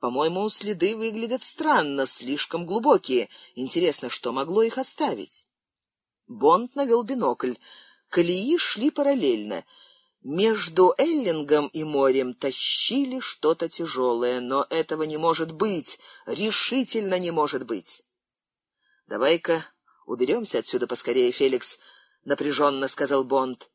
По-моему, следы выглядят странно, слишком глубокие. Интересно, что могло их оставить? Бонд навел бинокль. Колеи шли параллельно. Между Эллингом и морем тащили что-то тяжелое, но этого не может быть, решительно не может быть. Давай-ка уберемся отсюда поскорее, Феликс, напряженно сказал Бонд.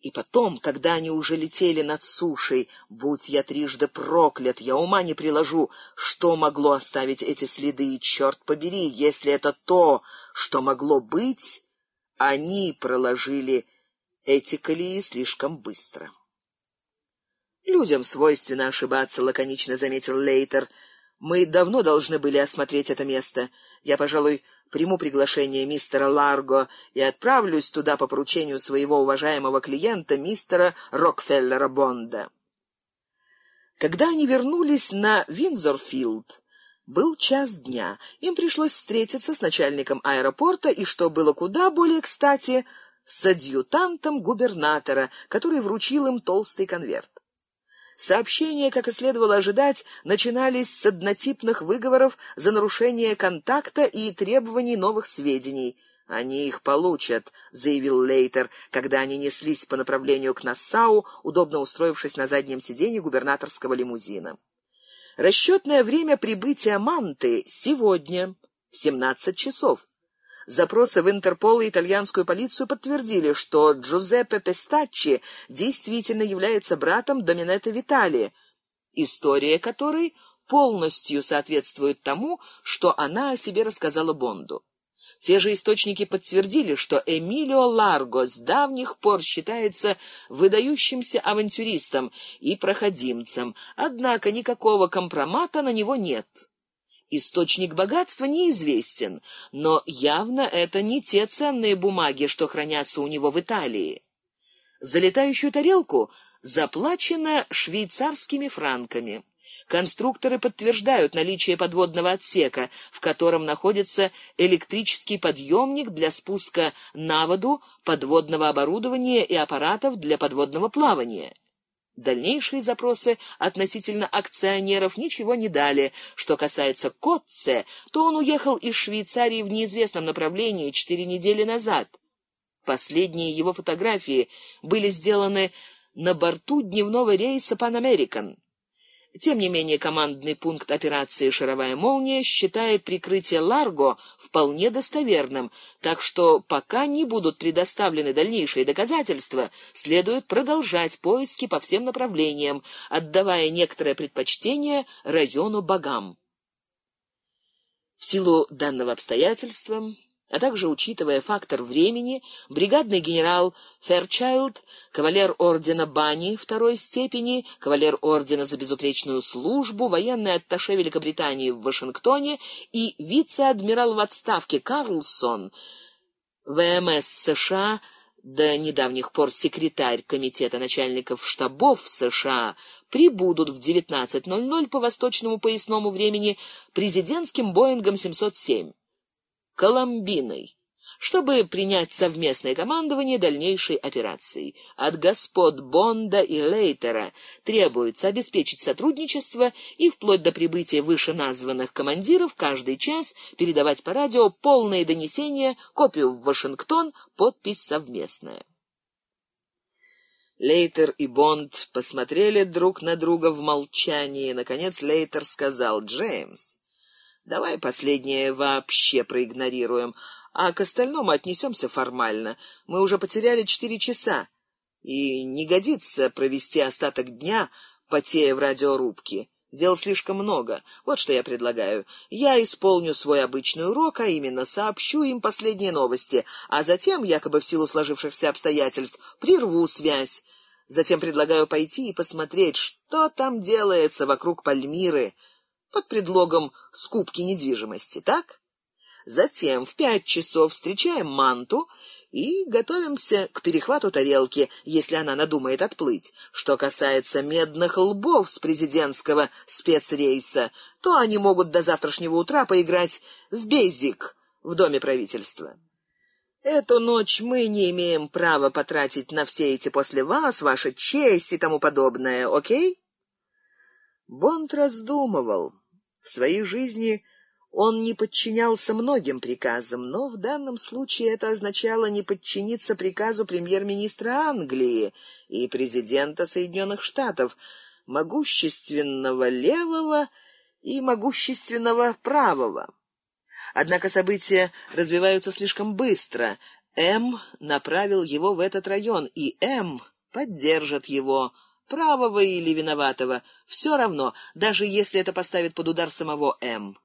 И потом, когда они уже летели над сушей, будь я трижды проклят, я ума не приложу, что могло оставить эти следы, и черт побери, если это то, что могло быть, они проложили эти колеи слишком быстро. Людям свойственно ошибаться, лаконично заметил Лейтер. Мы давно должны были осмотреть это место. Я, пожалуй, приму приглашение мистера Ларго и отправлюсь туда по поручению своего уважаемого клиента мистера Рокфеллера Бонда. Когда они вернулись на Виндзорфилд, был час дня. Им пришлось встретиться с начальником аэропорта и, что было куда более кстати, с адъютантом губернатора, который вручил им толстый конверт. Сообщения, как и следовало ожидать, начинались с однотипных выговоров за нарушение контакта и требований новых сведений. Они их получат, заявил Лейтер, когда они неслись по направлению к Нассау, удобно устроившись на заднем сиденье губернаторского лимузина. Расчетное время прибытия Манты сегодня в 17 часов. Запросы в Интерпол и итальянскую полицию подтвердили, что Джузеппе Пестаччи действительно является братом Доминетто Витали, история которой полностью соответствует тому, что она о себе рассказала Бонду. Те же источники подтвердили, что Эмилио Ларго с давних пор считается выдающимся авантюристом и проходимцем, однако никакого компромата на него нет. Источник богатства неизвестен, но явно это не те ценные бумаги, что хранятся у него в Италии. За летающую тарелку заплачено швейцарскими франками. Конструкторы подтверждают наличие подводного отсека, в котором находится электрический подъемник для спуска на воду подводного оборудования и аппаратов для подводного плавания. Дальнейшие запросы относительно акционеров ничего не дали. Что касается Котце, то он уехал из Швейцарии в неизвестном направлении четыре недели назад. Последние его фотографии были сделаны на борту дневного рейса Pan American. Тем не менее, командный пункт операции «Шаровая молния» считает прикрытие Ларго вполне достоверным, так что пока не будут предоставлены дальнейшие доказательства, следует продолжать поиски по всем направлениям, отдавая некоторое предпочтение району Багам. В силу данного обстоятельства а также учитывая фактор времени, бригадный генерал Ферчайлд, кавалер ордена Бани второй степени, кавалер ордена за безупречную службу, военный атташе Великобритании в Вашингтоне и вице-адмирал в отставке Карлсон, ВМС США до недавних пор секретарь комитета начальников штабов США прибудут в 19:00 по восточному поясному времени президентским Боингом 707. Коломбиной, чтобы принять совместное командование дальнейшей операцией. От господ Бонда и Лейтера требуется обеспечить сотрудничество и вплоть до прибытия вышеназванных командиров каждый час передавать по радио полные донесения, копию в Вашингтон, подпись совместная. Лейтер и Бонд посмотрели друг на друга в молчании. Наконец Лейтер сказал: "Джеймс, Давай последнее вообще проигнорируем, а к остальному отнесемся формально. Мы уже потеряли четыре часа, и не годится провести остаток дня, потея в радиорубке. Дел слишком много. Вот что я предлагаю. Я исполню свой обычный урок, а именно сообщу им последние новости, а затем, якобы в силу сложившихся обстоятельств, прерву связь. Затем предлагаю пойти и посмотреть, что там делается вокруг Пальмиры под предлогом скупки недвижимости, так? Затем в пять часов встречаем Манту и готовимся к перехвату тарелки, если она надумает отплыть. Что касается медных лбов с президентского спецрейса, то они могут до завтрашнего утра поиграть в бейзик в доме правительства. Эту ночь мы не имеем права потратить на все эти после вас, ваша честь и тому подобное, о'кей? Бонд раздумывал. В своей жизни он не подчинялся многим приказам, но в данном случае это означало не подчиниться приказу премьер-министра Англии и президента Соединенных Штатов, могущественного левого и могущественного правого. Однако события развиваются слишком быстро. М направил его в этот район, и М поддержит его, правого или виноватого, все равно, даже если это поставит под удар самого М.